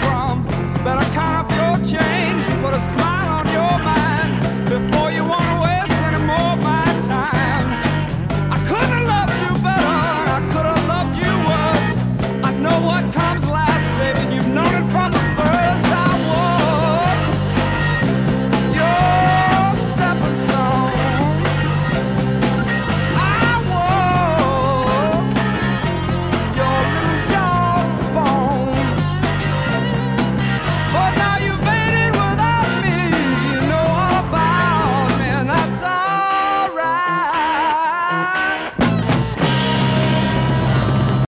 from